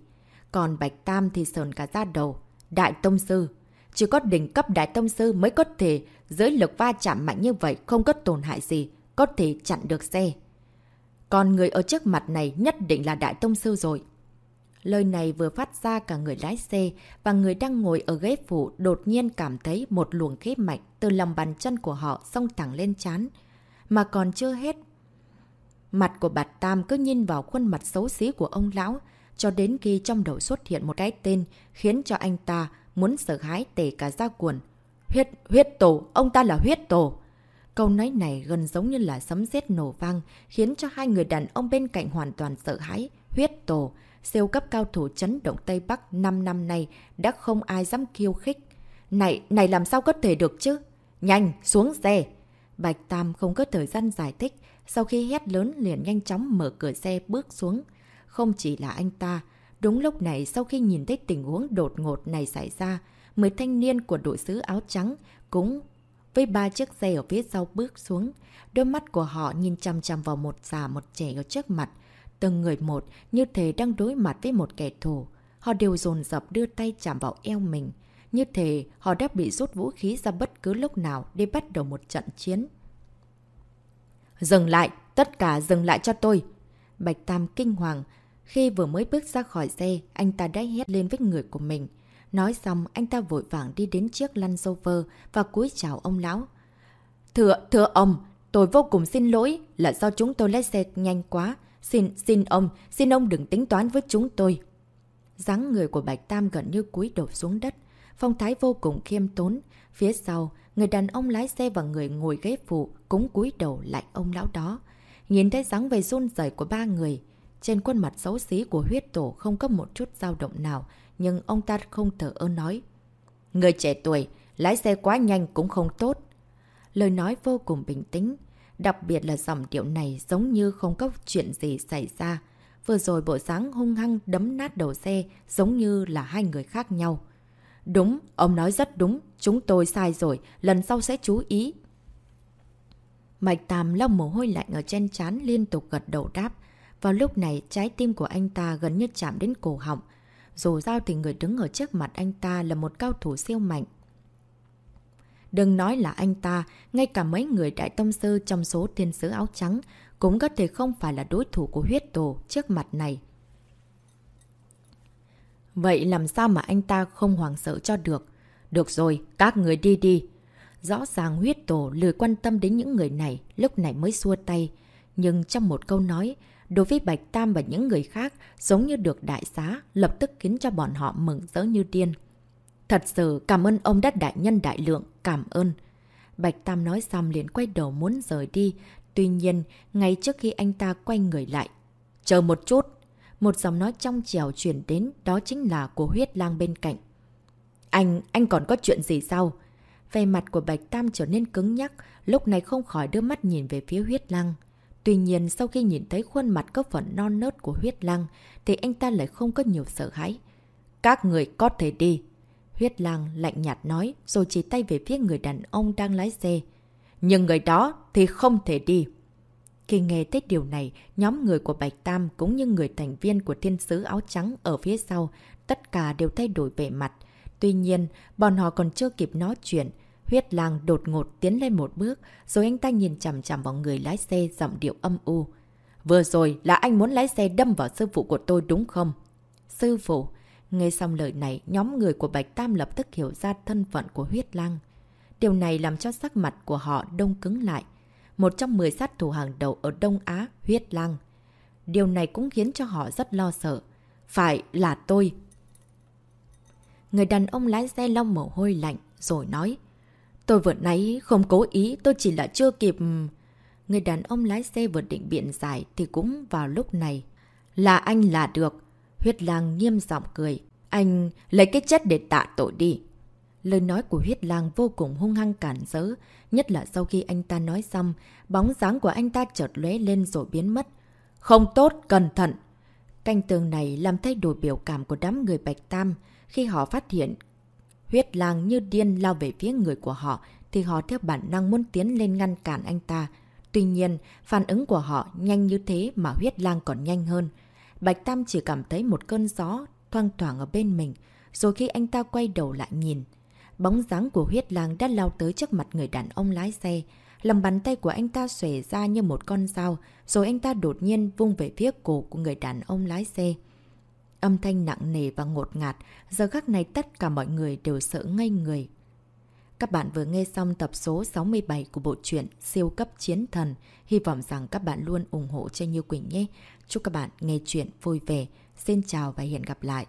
Còn Bạch Tam thì sờn cả da đầu. Đại Tông Sư. Chỉ có đỉnh cấp Đại Tông Sư mới có thể dưới lực va chạm mạnh như vậy không có tổn hại gì, có thể chặn được xe. Còn người ở trước mặt này nhất định là Đại Tông Sư rồi. Lời này vừa phát ra cả người lái xe và người đang ngồi ở ghế phụ đột nhiên cảm thấy một luồng khí mạnh từ lòng bàn chân của họ xông thẳng lên chán. Mà còn chưa hết. Mặt của Bạch Tam cứ nhìn vào khuôn mặt xấu xí của ông lão, cho đến khi trong đầu xuất hiện một cái tên khiến cho anh ta muốn sợ hãi tể cả ra cuồn. Huyết, huyết tổ, ông ta là huyết tổ. Câu nói này gần giống như là sấm sét nổ vang, khiến cho hai người đàn ông bên cạnh hoàn toàn sợ hãi. Huyết tổ, siêu cấp cao thủ chấn động Tây Bắc 5 năm nay đã không ai dám khiêu khích. Này, này làm sao có thể được chứ? Nhanh, xuống xe! Bạch Tam không có thời gian giải thích, sau khi hét lớn liền nhanh chóng mở cửa xe bước xuống. Không chỉ là anh ta, đúng lúc này sau khi nhìn thấy tình huống đột ngột này xảy ra, mười thanh niên của đội sứ áo trắng cũng với ba chiếc xe ở phía sau bước xuống. Đôi mắt của họ nhìn chăm chăm vào một già một trẻ ở trước mặt. Từng người một như thể đang đối mặt với một kẻ thù. Họ đều dồn dập đưa tay chạm vào eo mình. Như thể họ đã bị rút vũ khí ra bất cứ lúc nào để bắt đầu một trận chiến. Dừng lại! Tất cả dừng lại cho tôi! Bạch Tam kinh hoàng. Khi vừa mới bước ra khỏi xe, anh ta đã hét lên với người của mình. Nói xong, anh ta vội vàng đi đến chiếc lăn sofa và cúi chào ông lão. Thưa, thưa ông, tôi vô cùng xin lỗi là do chúng tôi lái xe nhanh quá. Xin, xin ông, xin ông đừng tính toán với chúng tôi. dáng người của Bạch Tam gần như cúi đầu xuống đất. Phong thái vô cùng khiêm tốn. Phía sau, người đàn ông lái xe và người ngồi ghế phụ cũng cúi đầu lại ông lão đó. Nhìn thấy dáng về run rẩy của ba người, trên khuôn mặt xấu xí của huyết tổ không có một chút dao động nào, nhưng ông ta không thở ơ nói. Người trẻ tuổi, lái xe quá nhanh cũng không tốt. Lời nói vô cùng bình tĩnh, đặc biệt là giọng điệu này giống như không có chuyện gì xảy ra. Vừa rồi bộ dáng hung hăng đấm nát đầu xe giống như là hai người khác nhau. Đúng, ông nói rất đúng, chúng tôi sai rồi, lần sau sẽ chú ý. Mạch Tam lau mồ hôi lạnh ở trên trán liên tục gật đầu đáp. Vào lúc này, trái tim của anh ta gần như chạm đến cổ họng. Dù sao thì người đứng ở trước mặt anh ta là một cao thủ siêu mạnh. Đừng nói là anh ta, ngay cả mấy người đại tông sư trong số thiên sứ áo trắng cũng có thể không phải là đối thủ của huyết tổ trước mặt này. Vậy làm sao mà anh ta không hoàng sợ cho được? Được rồi, các người đi đi. Rõ ràng huyết tổ lười quan tâm đến những người này, lúc này mới xua tay. Nhưng trong một câu nói, đối với Bạch Tam và những người khác giống như được đại xá, lập tức khiến cho bọn họ mừng rỡ như điên. Thật sự cảm ơn ông đất đại nhân đại lượng, cảm ơn. Bạch Tam nói xong liền quay đầu muốn rời đi, tuy nhiên, ngay trước khi anh ta quay người lại. Chờ một chút! Một giọng nói trong trèo chuyển đến, đó chính là của huyết lang bên cạnh. Anh, anh còn có chuyện gì sao? Về mặt của Bạch Tam trở nên cứng nhắc, lúc này không khỏi đưa mắt nhìn về phía huyết lang Tuy nhiên, sau khi nhìn thấy khuôn mặt có phần non nớt của huyết lăng, thì anh ta lại không có nhiều sợ hãi. Các người có thể đi. Huyết lăng lạnh nhạt nói, rồi chỉ tay về phía người đàn ông đang lái xe. Nhưng người đó thì không thể đi. Khi nghe thấy điều này, nhóm người của Bạch Tam cũng như người thành viên của thiên sứ áo trắng ở phía sau, tất cả đều thay đổi vẻ mặt. Tuy nhiên, bọn họ còn chưa kịp nói chuyện, Huyết lang đột ngột tiến lên một bước, rồi anh ta nhìn chằm chằm vào người lái xe giọng điệu âm u. Vừa rồi là anh muốn lái xe đâm vào sư phụ của tôi đúng không? Sư phụ, nghe xong lời này, nhóm người của Bạch Tam lập tức hiểu ra thân phận của huyết lang. Điều này làm cho sắc mặt của họ đông cứng lại. Một trong 10 sát thủ hàng đầu ở Đông Á, huyết lang. Điều này cũng khiến cho họ rất lo sợ. Phải là tôi. Người đàn ông lái xe long mồ hôi lạnh, rồi nói tôi vừa nãy không cố ý, tôi chỉ là chưa kịp... Người đàn ông lái xe vừa định biện giải thì cũng vào lúc này. Là anh là được. Huyết lang nghiêm giọng cười. Anh lấy cái chết để tạ tội đi. Lời nói của huyết lang vô cùng hung hăng cản rỡ, nhất là sau khi anh ta nói xong, bóng dáng của anh ta chợt lóe lên rồi biến mất. Không tốt, cẩn thận! Canh tường này làm thay đổi biểu cảm của đám người Bạch Tam. Khi họ phát hiện huyết lang như điên lao về phía người của họ, thì họ theo bản năng muốn tiến lên ngăn cản anh ta. Tuy nhiên, phản ứng của họ nhanh như thế mà huyết lang còn nhanh hơn. Bạch Tam chỉ cảm thấy một cơn gió thoang thoảng ở bên mình, rồi khi anh ta quay đầu lại nhìn. Bóng dáng của huyết lang đã lao tới trước mặt người đàn ông lái xe. Lòng bàn tay của anh ta xòe ra như một con dao, rồi anh ta đột nhiên vung về phía cổ của người đàn ông lái xe. Âm thanh nặng nề và ngột ngạt, giờ khắc này tất cả mọi người đều sợ ngây người. Các bạn vừa nghe xong tập số 67 của bộ truyện Siêu cấp chiến thần. Hy vọng rằng các bạn luôn ủng hộ cho Như Quỳnh nhé. Chúc các bạn nghe chuyện vui vẻ. Xin chào và hẹn gặp lại.